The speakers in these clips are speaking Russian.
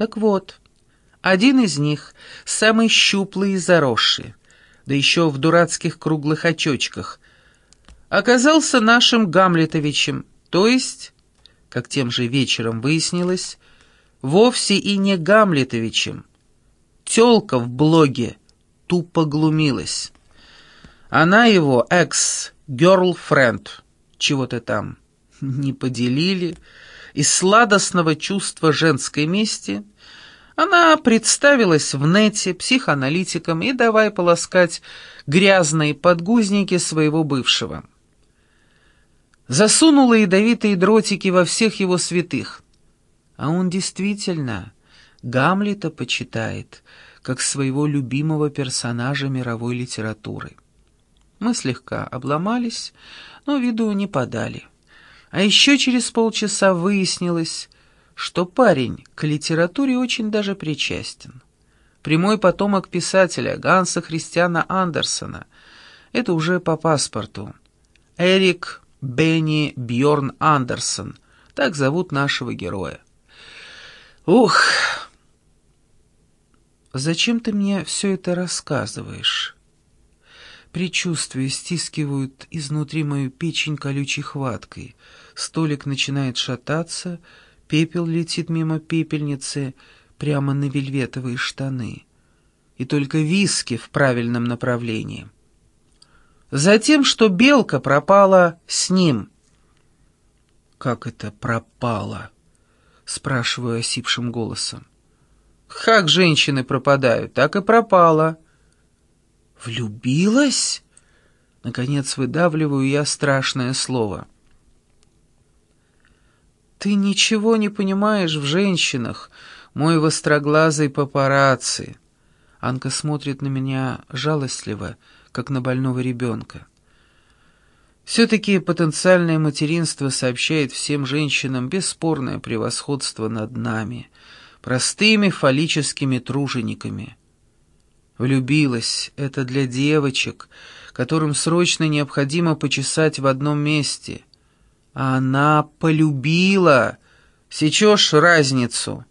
Так вот, один из них, самый щуплый и заросший, да еще в дурацких круглых очочках, оказался нашим Гамлетовичем, то есть, как тем же вечером выяснилось, вовсе и не Гамлетовичем. Тёлка в блоге тупо глумилась. Она его экс-герлфренд, чего-то там, не поделили. Из сладостного чувства женской мести она представилась в нете психоаналитиком и давай полоскать грязные подгузники своего бывшего. Засунула ядовитые дротики во всех его святых. А он действительно Гамлета почитает, как своего любимого персонажа мировой литературы. Мы слегка обломались, но виду не подали. А еще через полчаса выяснилось, что парень к литературе очень даже причастен. Прямой потомок писателя Ганса Христиана Андерсона. Это уже по паспорту. Эрик Бенни Бьорн Андерсон. Так зовут нашего героя. Ух! Зачем ты мне все это рассказываешь? Предчувствия стискивают изнутри мою печень колючей хваткой. Столик начинает шататься, пепел летит мимо пепельницы прямо на вельветовые штаны. И только виски в правильном направлении. Затем, что белка пропала с ним. «Как это пропала?» — спрашиваю осипшим голосом. «Как женщины пропадают, так и пропала». «Влюбилась?» Наконец выдавливаю я страшное слово. «Ты ничего не понимаешь в женщинах, мой востроглазый папарацци!» Анка смотрит на меня жалостливо, как на больного ребенка. Все-таки потенциальное материнство сообщает всем женщинам бесспорное превосходство над нами, простыми фаллическими тружениками. Влюбилась — это для девочек, которым срочно необходимо почесать в одном месте. А она полюбила. Сечешь разницу?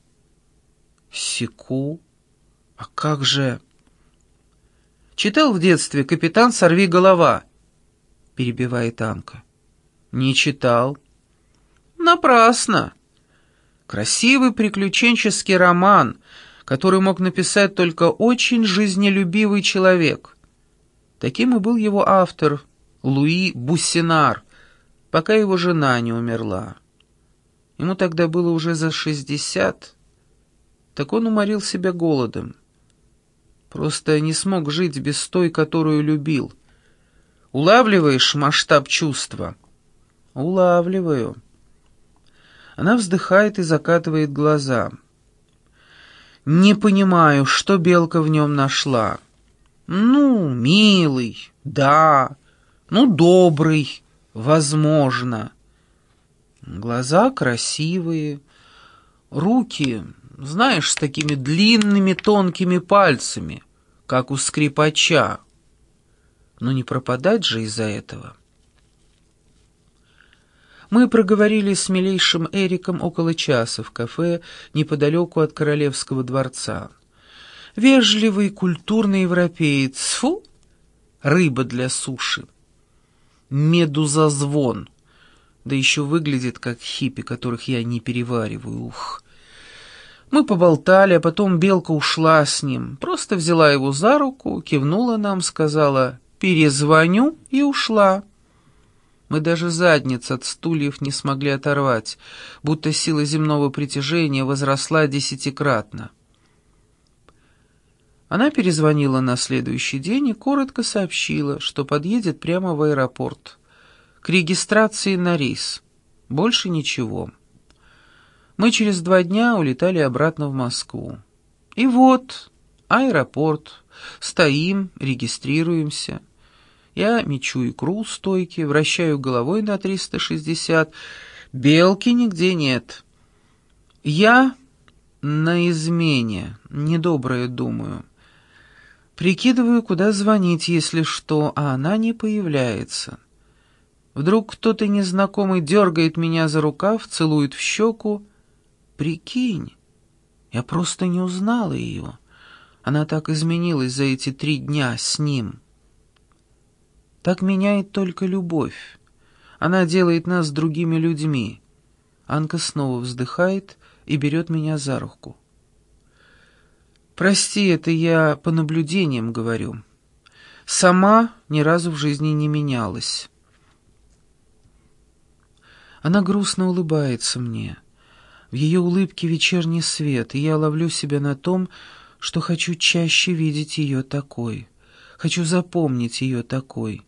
Секу? А как же... Читал в детстве «Капитан, сорви голова», — перебивает Анка. Не читал. Напрасно. Красивый приключенческий роман — который мог написать только очень жизнелюбивый человек. Таким и был его автор, Луи Буссинар, пока его жена не умерла. Ему тогда было уже за шестьдесят, так он уморил себя голодом. Просто не смог жить без той, которую любил. Улавливаешь масштаб чувства? Улавливаю. Она вздыхает и закатывает глаза. Не понимаю, что белка в нем нашла. Ну, милый, да. Ну, добрый, возможно. Глаза красивые, руки, знаешь, с такими длинными тонкими пальцами, как у скрипача. Но не пропадать же из-за этого. Мы проговорили с милейшим Эриком около часа в кафе неподалеку от Королевского дворца. Вежливый, культурный европеец. Фу! Рыба для суши. Медузазвон. Да еще выглядит как хиппи, которых я не перевариваю. Ух! Мы поболтали, а потом Белка ушла с ним. Просто взяла его за руку, кивнула нам, сказала «перезвоню» и ушла. Мы даже задниц от стульев не смогли оторвать, будто сила земного притяжения возросла десятикратно. Она перезвонила на следующий день и коротко сообщила, что подъедет прямо в аэропорт. К регистрации на рейс. Больше ничего. Мы через два дня улетали обратно в Москву. И вот, аэропорт. Стоим, регистрируемся. Я мечу икру стойки, вращаю головой на 360. Белки нигде нет. Я на измене, недоброе думаю. Прикидываю, куда звонить, если что, а она не появляется. Вдруг кто-то незнакомый дергает меня за рукав, целует в щеку. Прикинь, Я просто не узнала ее. Она так изменилась за эти три дня с ним. Так меняет только любовь. Она делает нас другими людьми. Анка снова вздыхает и берет меня за руку. «Прости, это я по наблюдениям говорю. Сама ни разу в жизни не менялась». Она грустно улыбается мне. В ее улыбке вечерний свет, и я ловлю себя на том, что хочу чаще видеть ее такой. Хочу запомнить ее такой.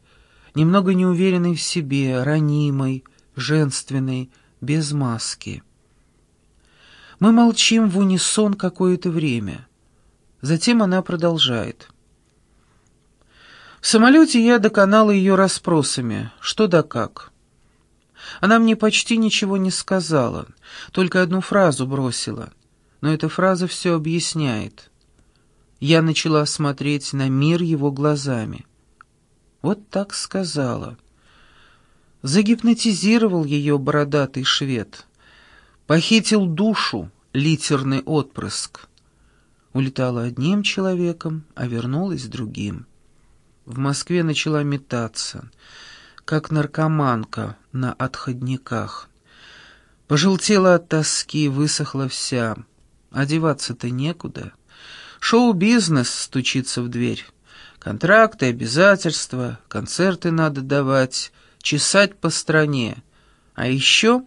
Немного неуверенной в себе, ранимой, женственной, без маски. Мы молчим в унисон какое-то время. Затем она продолжает. В самолете я доконала ее расспросами, что да как. Она мне почти ничего не сказала, только одну фразу бросила. Но эта фраза все объясняет. Я начала смотреть на мир его глазами. Вот так сказала. Загипнотизировал ее бородатый швед. Похитил душу, литерный отпрыск. Улетала одним человеком, а вернулась другим. В Москве начала метаться — как наркоманка на отходниках. Пожелтела от тоски, высохла вся. Одеваться-то некуда. Шоу-бизнес стучится в дверь. Контракты, обязательства, концерты надо давать, чесать по стране. А еще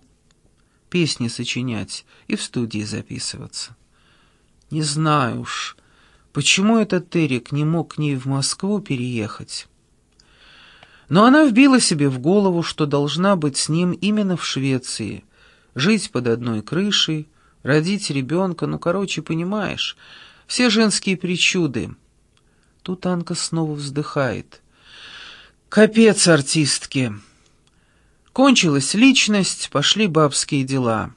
песни сочинять и в студии записываться. Не знаю уж, почему этот Эрик не мог к ней в Москву переехать. Но она вбила себе в голову, что должна быть с ним именно в Швеции, жить под одной крышей, родить ребенка, ну, короче, понимаешь, все женские причуды. Тут Анка снова вздыхает. Капец артистки. Кончилась личность, пошли бабские дела.